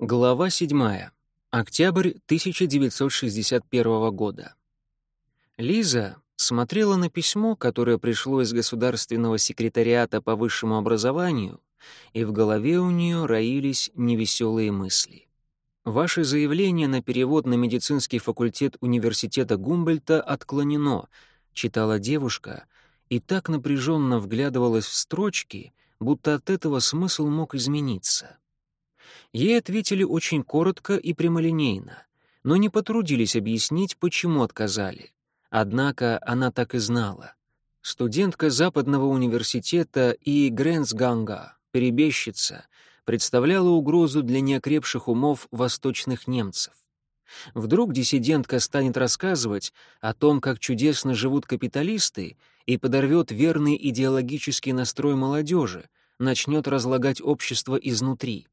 Глава 7. Октябрь 1961 года. Лиза смотрела на письмо, которое пришло из Государственного секретариата по высшему образованию, и в голове у нее роились невеселые мысли. «Ваше заявление на перевод на медицинский факультет университета Гумбольта отклонено», — читала девушка, и так напряженно вглядывалась в строчки, будто от этого смысл мог измениться. Ей ответили очень коротко и прямолинейно, но не потрудились объяснить, почему отказали. Однако она так и знала. Студентка Западного университета и Грэнсганга, перебежчица, представляла угрозу для неокрепших умов восточных немцев. Вдруг диссидентка станет рассказывать о том, как чудесно живут капиталисты, и подорвет верный идеологический настрой молодежи, начнет разлагать общество изнутри.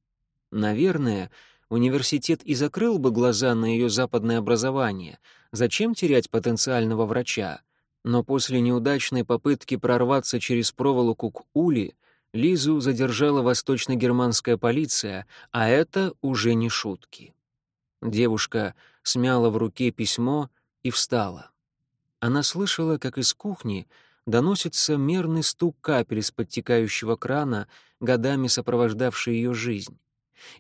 Наверное, университет и закрыл бы глаза на ее западное образование. Зачем терять потенциального врача? Но после неудачной попытки прорваться через проволоку к Ули, Лизу задержала восточно-германская полиция, а это уже не шутки. Девушка смяла в руке письмо и встала. Она слышала, как из кухни доносится мерный стук капель из подтекающего крана, годами сопровождавший ее жизнь.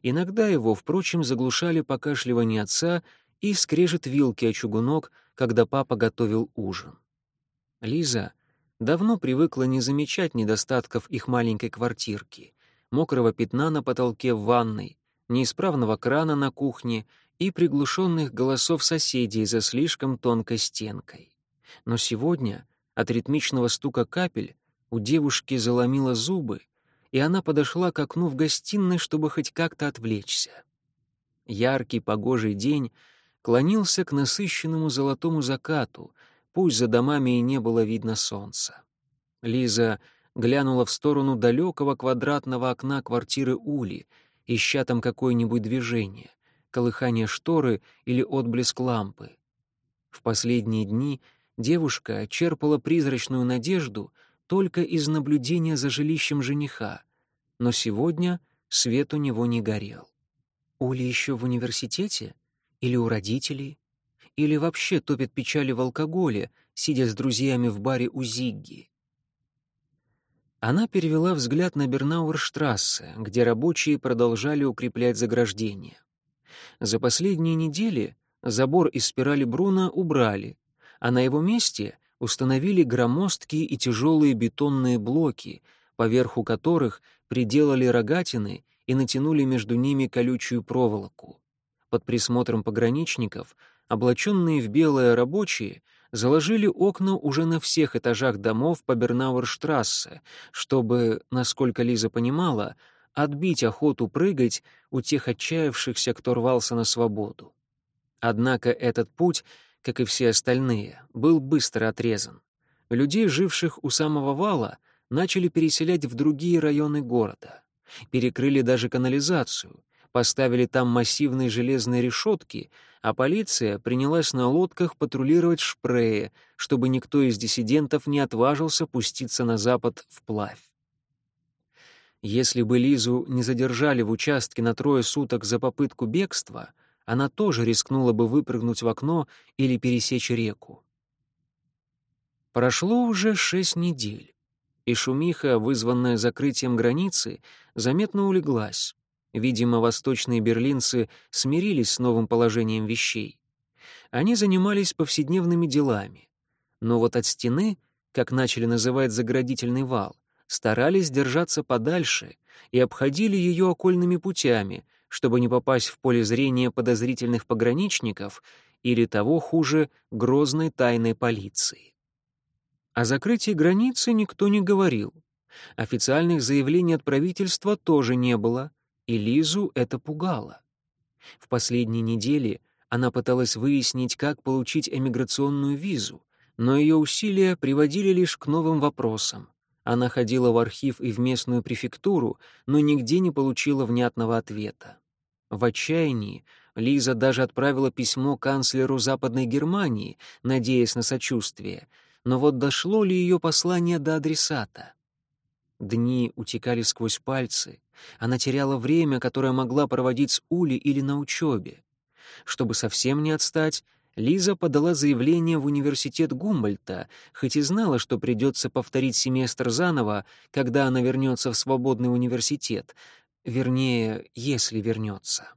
Иногда его, впрочем, заглушали покашливание отца и скрежет вилки о чугунок, когда папа готовил ужин. Лиза давно привыкла не замечать недостатков их маленькой квартирки, мокрого пятна на потолке в ванной, неисправного крана на кухне и приглушенных голосов соседей за слишком тонкой стенкой. Но сегодня от ритмичного стука капель у девушки заломило зубы, и она подошла к окну в гостиной, чтобы хоть как-то отвлечься. Яркий погожий день клонился к насыщенному золотому закату, пусть за домами и не было видно солнца. Лиза глянула в сторону далекого квадратного окна квартиры Ули, ища там какое-нибудь движение, колыхание шторы или отблеск лампы. В последние дни девушка черпала призрачную надежду — только из наблюдения за жилищем жениха, но сегодня свет у него не горел. Ули еще в университете? Или у родителей? Или вообще топит печали в алкоголе, сидя с друзьями в баре у Зигги? Она перевела взгляд на Бернауэрштрассе, где рабочие продолжали укреплять заграждение. За последние недели забор из спирали Бруна убрали, а на его месте установили громоздкие и тяжелые бетонные блоки, поверху которых приделали рогатины и натянули между ними колючую проволоку. Под присмотром пограничников облаченные в белое рабочие заложили окна уже на всех этажах домов по Бернауэрштрассе, чтобы, насколько Лиза понимала, отбить охоту прыгать у тех отчаявшихся, кто рвался на свободу. Однако этот путь как и все остальные, был быстро отрезан. Людей, живших у самого вала, начали переселять в другие районы города. Перекрыли даже канализацию, поставили там массивные железные решетки, а полиция принялась на лодках патрулировать Шпрее, чтобы никто из диссидентов не отважился пуститься на запад вплавь. Если бы Лизу не задержали в участке на трое суток за попытку бегства — она тоже рискнула бы выпрыгнуть в окно или пересечь реку. Прошло уже шесть недель, и шумиха, вызванная закрытием границы, заметно улеглась. Видимо, восточные берлинцы смирились с новым положением вещей. Они занимались повседневными делами. Но вот от стены, как начали называть заградительный вал, старались держаться подальше и обходили ее окольными путями, чтобы не попасть в поле зрения подозрительных пограничников или того хуже грозной тайной полиции. О закрытии границы никто не говорил. Официальных заявлений от правительства тоже не было, и Лизу это пугало. В последние недели она пыталась выяснить, как получить эмиграционную визу, но ее усилия приводили лишь к новым вопросам. Она ходила в архив и в местную префектуру, но нигде не получила внятного ответа. В отчаянии Лиза даже отправила письмо канцлеру Западной Германии, надеясь на сочувствие, но вот дошло ли ее послание до адресата? Дни утекали сквозь пальцы. Она теряла время, которое могла проводить с Ули или на учебе. Чтобы совсем не отстать, Лиза подала заявление в университет Гумбольта, хоть и знала, что придется повторить семестр заново, когда она вернется в свободный университет. Вернее, если вернется.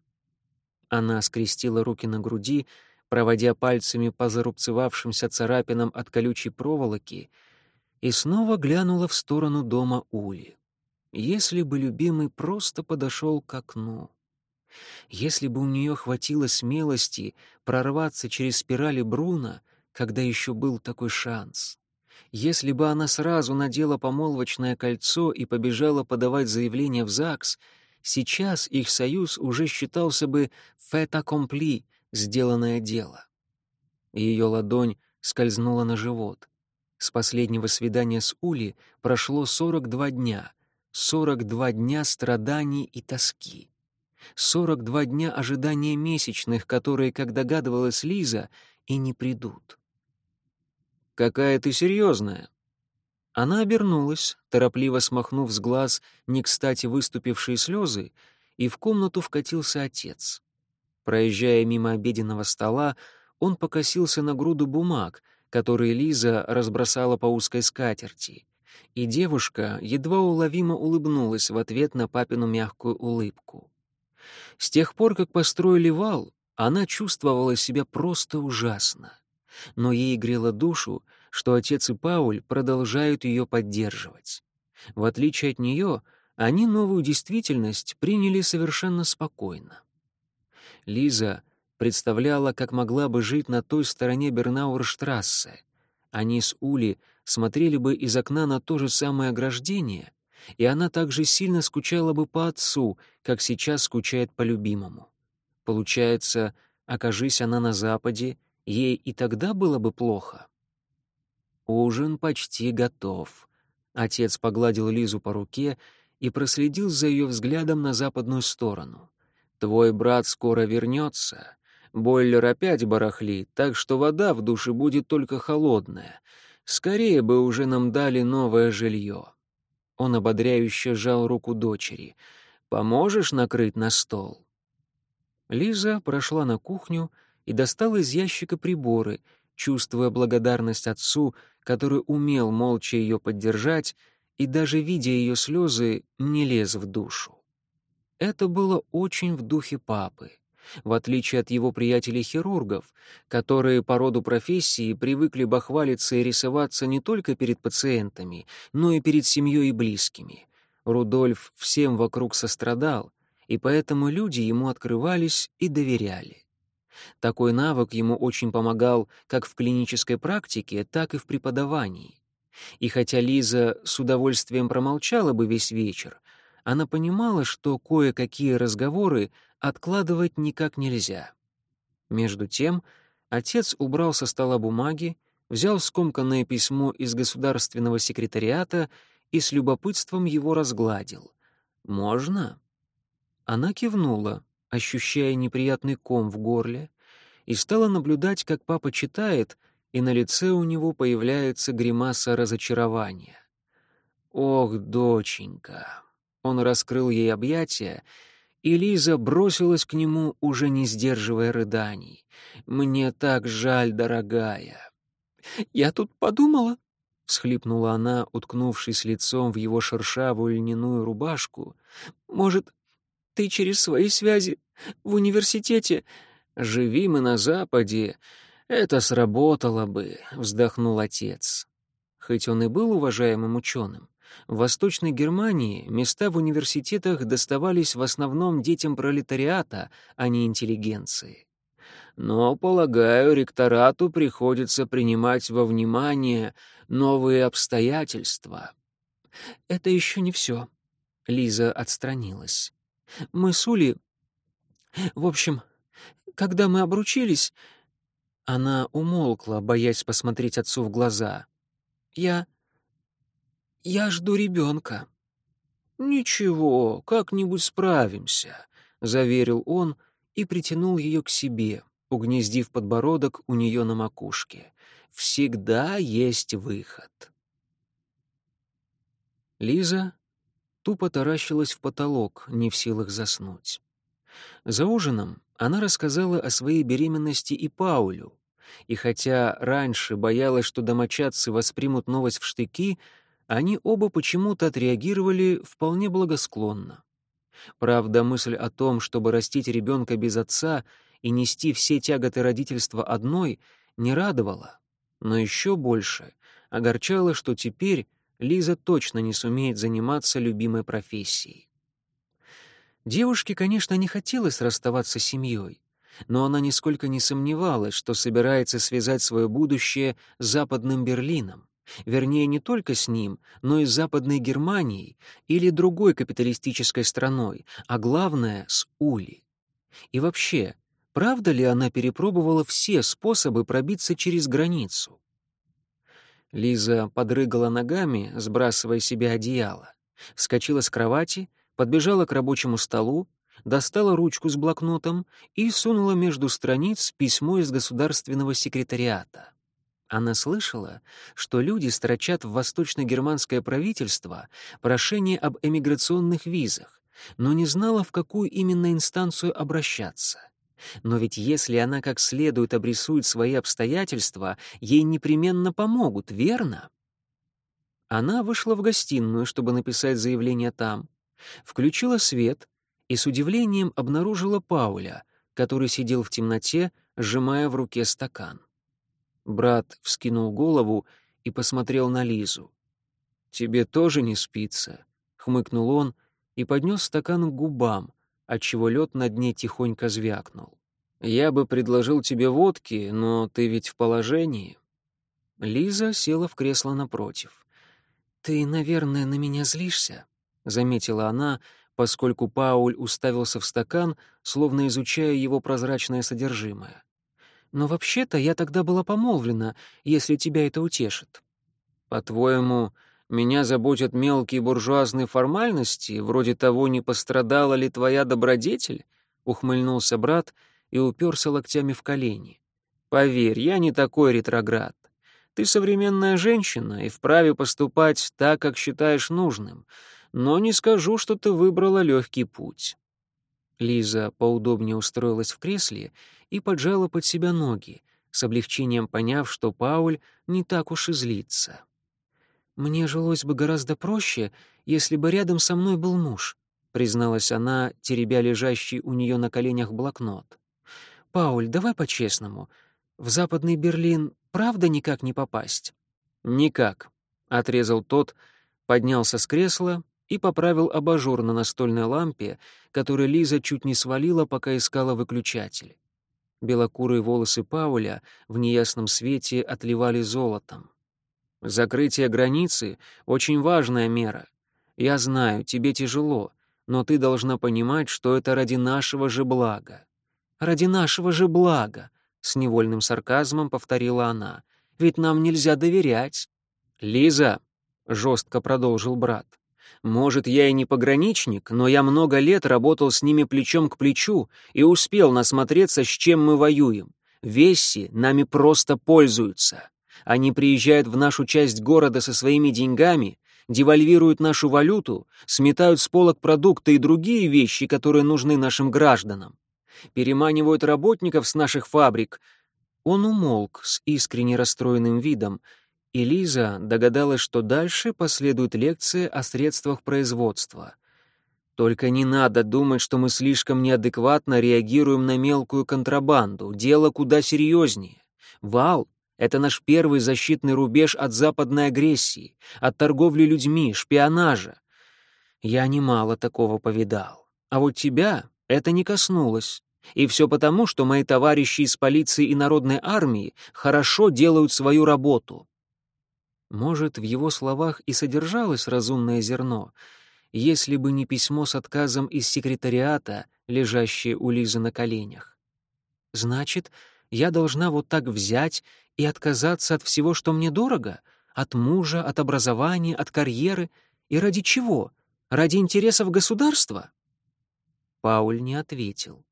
Она скрестила руки на груди, проводя пальцами по зарубцевавшимся царапинам от колючей проволоки, и снова глянула в сторону дома Ули. Если бы любимый просто подошел к окну. Если бы у нее хватило смелости прорваться через спирали Бруна, когда еще был такой шанс. Если бы она сразу надела помолвочное кольцо и побежала подавать заявление в ЗАГС, сейчас их союз уже считался бы «fait accompli» — сделанное дело. Ее ладонь скользнула на живот. С последнего свидания с Ули прошло 42 дня. 42 дня страданий и тоски. 42 дня ожидания месячных, которые, как догадывалась Лиза, и не придут. «Какая ты серьезная!» Она обернулась, торопливо смахнув с глаз не кстати выступившие слезы, и в комнату вкатился отец. Проезжая мимо обеденного стола, он покосился на груду бумаг, которые Лиза разбросала по узкой скатерти, и девушка едва уловимо улыбнулась в ответ на папину мягкую улыбку. С тех пор, как построили вал, она чувствовала себя просто ужасно. Но ей грело душу, что отец и Пауль продолжают ее поддерживать. В отличие от нее, они новую действительность приняли совершенно спокойно. Лиза представляла, как могла бы жить на той стороне Бернаурштрассе. Они с Ули смотрели бы из окна на то же самое ограждение, и она также сильно скучала бы по отцу, как сейчас скучает по любимому. Получается, окажись она на Западе, ей и тогда было бы плохо. Ужин почти готов. Отец погладил Лизу по руке и проследил за ее взглядом на западную сторону. «Твой брат скоро вернется. Бойлер опять барахлит, так что вода в душе будет только холодная. Скорее бы уже нам дали новое жилье». Он ободряюще сжал руку дочери. «Поможешь накрыть на стол?» Лиза прошла на кухню и достала из ящика приборы, чувствуя благодарность отцу, который умел молча ее поддержать и, даже видя ее слезы, не лез в душу. Это было очень в духе папы в отличие от его приятелей-хирургов, которые по роду профессии привыкли бахвалиться и рисоваться не только перед пациентами, но и перед семьей и близкими. Рудольф всем вокруг сострадал, и поэтому люди ему открывались и доверяли. Такой навык ему очень помогал как в клинической практике, так и в преподавании. И хотя Лиза с удовольствием промолчала бы весь вечер, она понимала, что кое-какие разговоры откладывать никак нельзя. Между тем, отец убрал со стола бумаги, взял скомканное письмо из государственного секретариата и с любопытством его разгладил. «Можно?» Она кивнула, ощущая неприятный ком в горле, и стала наблюдать, как папа читает, и на лице у него появляется гримаса разочарования. «Ох, доченька!» Он раскрыл ей объятия, и Лиза бросилась к нему, уже не сдерживая рыданий. «Мне так жаль, дорогая». «Я тут подумала», — всхлипнула она, уткнувшись лицом в его шершавую льняную рубашку. «Может, ты через свои связи в университете...» «Живи мы на Западе, это сработало бы», — вздохнул отец. Хоть он и был уважаемым ученым, в Восточной Германии места в университетах доставались в основном детям пролетариата, а не интеллигенции. Но, полагаю, ректорату приходится принимать во внимание новые обстоятельства. Это еще не все. Лиза отстранилась. Мы с Ули... В общем, когда мы обручились... Она умолкла, боясь посмотреть отцу в глаза. Я я жду ребенка». «Ничего, как-нибудь справимся», — заверил он и притянул ее к себе, угнездив подбородок у нее на макушке. «Всегда есть выход». Лиза тупо таращилась в потолок, не в силах заснуть. За ужином она рассказала о своей беременности и Паулю, и хотя раньше боялась, что домочадцы воспримут новость в штыки, они оба почему-то отреагировали вполне благосклонно. Правда, мысль о том, чтобы растить ребенка без отца и нести все тяготы родительства одной, не радовала, но еще больше огорчало, что теперь Лиза точно не сумеет заниматься любимой профессией. Девушке, конечно, не хотелось расставаться с семьей, но она нисколько не сомневалась, что собирается связать свое будущее с Западным Берлином. Вернее, не только с ним, но и с Западной Германией или другой капиталистической страной, а главное — с Ули. И вообще, правда ли она перепробовала все способы пробиться через границу? Лиза подрыгала ногами, сбрасывая себе одеяло, вскочила с кровати, подбежала к рабочему столу, достала ручку с блокнотом и сунула между страниц письмо из государственного секретариата. Она слышала, что люди строчат в восточно-германское правительство прошение об эмиграционных визах, но не знала, в какую именно инстанцию обращаться. Но ведь если она как следует обрисует свои обстоятельства, ей непременно помогут, верно? Она вышла в гостиную, чтобы написать заявление там, включила свет и с удивлением обнаружила Пауля, который сидел в темноте, сжимая в руке стакан. Брат вскинул голову и посмотрел на Лизу. «Тебе тоже не спится», — хмыкнул он и поднес стакан к губам, отчего лед на дне тихонько звякнул. «Я бы предложил тебе водки, но ты ведь в положении». Лиза села в кресло напротив. «Ты, наверное, на меня злишься?» — заметила она, поскольку Пауль уставился в стакан, словно изучая его прозрачное содержимое. «Но вообще-то я тогда была помолвлена, если тебя это утешит». «По-твоему, меня заботят мелкие буржуазные формальности, вроде того, не пострадала ли твоя добродетель?» — ухмыльнулся брат и уперся локтями в колени. «Поверь, я не такой ретроград. Ты современная женщина и вправе поступать так, как считаешь нужным но не скажу, что ты выбрала легкий путь». Лиза поудобнее устроилась в кресле и поджала под себя ноги, с облегчением поняв, что Пауль не так уж и злится. «Мне жилось бы гораздо проще, если бы рядом со мной был муж», призналась она, теребя лежащий у нее на коленях блокнот. «Пауль, давай по-честному. В Западный Берлин правда никак не попасть?» «Никак», — отрезал тот, поднялся с кресла и поправил абажур на настольной лампе, который Лиза чуть не свалила, пока искала выключатель. Белокурые волосы Пауля в неясном свете отливали золотом. «Закрытие границы — очень важная мера. Я знаю, тебе тяжело, но ты должна понимать, что это ради нашего же блага». «Ради нашего же блага», — с невольным сарказмом повторила она. «Ведь нам нельзя доверять». «Лиза», — жестко продолжил брат, может, я и не пограничник, но я много лет работал с ними плечом к плечу и успел насмотреться, с чем мы воюем. Весси нами просто пользуются. Они приезжают в нашу часть города со своими деньгами, девальвируют нашу валюту, сметают с полок продукты и другие вещи, которые нужны нашим гражданам. Переманивают работников с наших фабрик. Он умолк с искренне расстроенным видом, и Лиза догадалась, что дальше последует лекция о средствах производства. Только не надо думать, что мы слишком неадекватно реагируем на мелкую контрабанду. Дело куда серьезнее. Вал — это наш первый защитный рубеж от западной агрессии, от торговли людьми, шпионажа. Я немало такого повидал. А вот тебя это не коснулось. И все потому, что мои товарищи из полиции и народной армии хорошо делают свою работу. Может, в его словах и содержалось разумное зерно, если бы не письмо с отказом из секретариата, лежащее у Лизы на коленях. Значит, я должна вот так взять и отказаться от всего, что мне дорого? От мужа, от образования, от карьеры? И ради чего? Ради интересов государства? Пауль не ответил.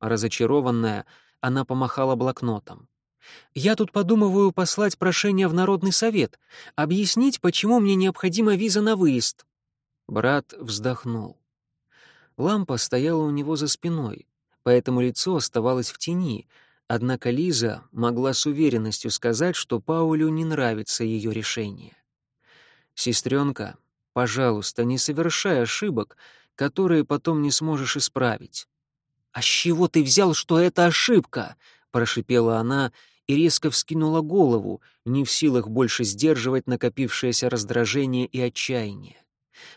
Разочарованная, она помахала блокнотом. Я тут подумываю послать прошение в Народный совет, объяснить, почему мне необходима виза на выезд». Брат вздохнул. Лампа стояла у него за спиной, поэтому лицо оставалось в тени, однако Лиза могла с уверенностью сказать, что Паулю не нравится ее решение. «Сестренка, пожалуйста, не совершай ошибок, которые потом не сможешь исправить». «А с чего ты взял, что это ошибка?» — прошипела она и резко вскинула голову, не в силах больше сдерживать накопившееся раздражение и отчаяние.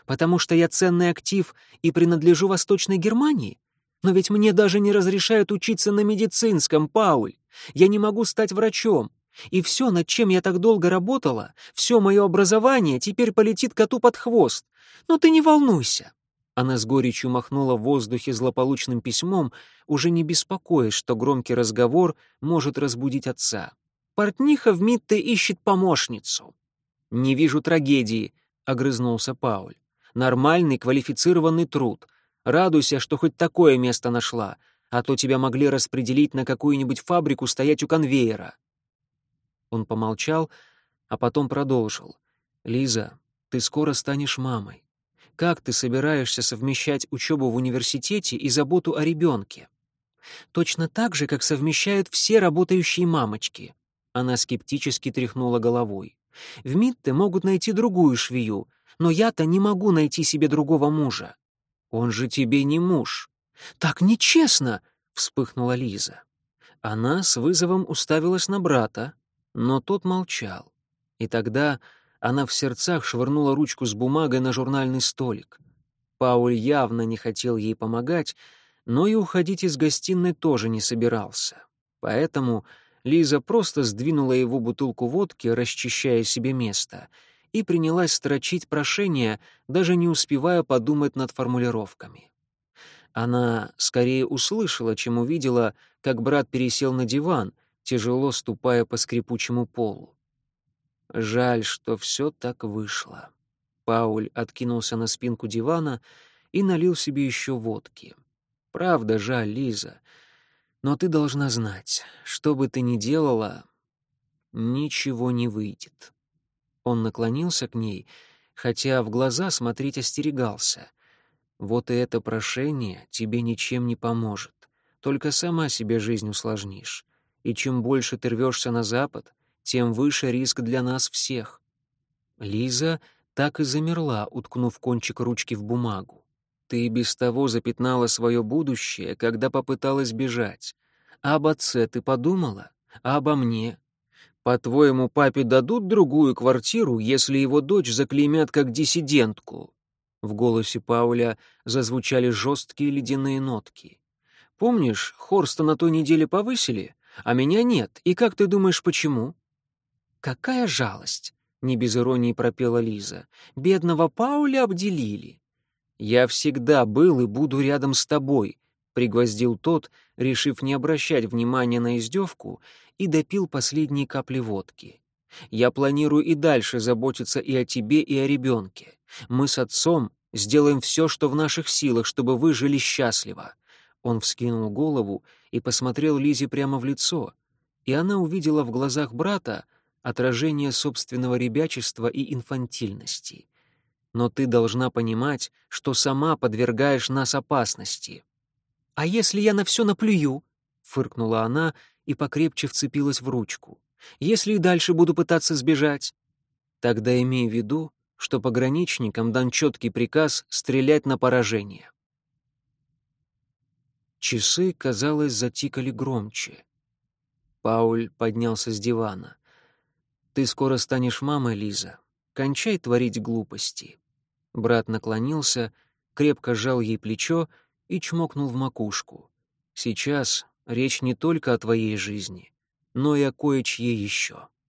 «Потому что я ценный актив и принадлежу Восточной Германии? Но ведь мне даже не разрешают учиться на медицинском, Пауль. Я не могу стать врачом. И все, над чем я так долго работала, все мое образование теперь полетит коту под хвост. Но ты не волнуйся. Она с горечью махнула в воздухе злополучным письмом, уже не беспокоясь, что громкий разговор может разбудить отца. «Портниха в Митте ищет помощницу». «Не вижу трагедии», — огрызнулся Пауль. «Нормальный квалифицированный труд. Радуйся, что хоть такое место нашла, а то тебя могли распределить на какую-нибудь фабрику стоять у конвейера». Он помолчал, а потом продолжил. «Лиза, ты скоро станешь мамой. Как ты собираешься совмещать учебу в университете и заботу о ребенке? Точно так же, как совмещают все работающие мамочки. Она скептически тряхнула головой. В Митте могут найти другую швею, но я-то не могу найти себе другого мужа. Он же тебе не муж. Так нечестно, вспыхнула Лиза. Она с вызовом уставилась на брата, но тот молчал. И тогда она в сердцах швырнула ручку с бумагой на журнальный столик. Пауль явно не хотел ей помогать, но и уходить из гостиной тоже не собирался. Поэтому Лиза просто сдвинула его бутылку водки, расчищая себе место, и принялась строчить прошение, даже не успевая подумать над формулировками. Она скорее услышала, чем увидела, как брат пересел на диван, тяжело ступая по скрипучему полу. Жаль, что все так вышло. Пауль откинулся на спинку дивана и налил себе еще водки. Правда, жаль, Лиза. Но ты должна знать, что бы ты ни делала, ничего не выйдет. Он наклонился к ней, хотя в глаза смотреть остерегался. Вот и это прошение тебе ничем не поможет. Только сама себе жизнь усложнишь. И чем больше ты рвешься на запад, тем выше риск для нас всех. Лиза так и замерла, уткнув кончик ручки в бумагу. Ты без того запятнала свое будущее, когда попыталась бежать. А об отце ты подумала? А обо мне? По-твоему, папе дадут другую квартиру, если его дочь заклеймят как диссидентку?» В голосе Пауля зазвучали жесткие ледяные нотки. «Помнишь, Хорста на той неделе повысили, а меня нет, и как ты думаешь, почему?» «Какая жалость!» — не без иронии пропела Лиза. «Бедного Пауля обделили». «Я всегда был и буду рядом с тобой», — пригвоздил тот, решив не обращать внимания на издевку, и допил последние капли водки. «Я планирую и дальше заботиться и о тебе, и о ребенке. Мы с отцом сделаем все, что в наших силах, чтобы вы жили счастливо». Он вскинул голову и посмотрел Лизе прямо в лицо, и она увидела в глазах брата отражение собственного ребячества и инфантильности. Но ты должна понимать, что сама подвергаешь нас опасности. «А если я на все наплюю?» — фыркнула она и покрепче вцепилась в ручку. «Если и дальше буду пытаться сбежать?» «Тогда имей в виду, что пограничникам дан четкий приказ стрелять на поражение». Часы, казалось, затикали громче. Пауль поднялся с дивана. «Ты скоро станешь мамой, Лиза. Кончай творить глупости». Брат наклонился, крепко сжал ей плечо и чмокнул в макушку. «Сейчас речь не только о твоей жизни, но и о кое-чьей еще».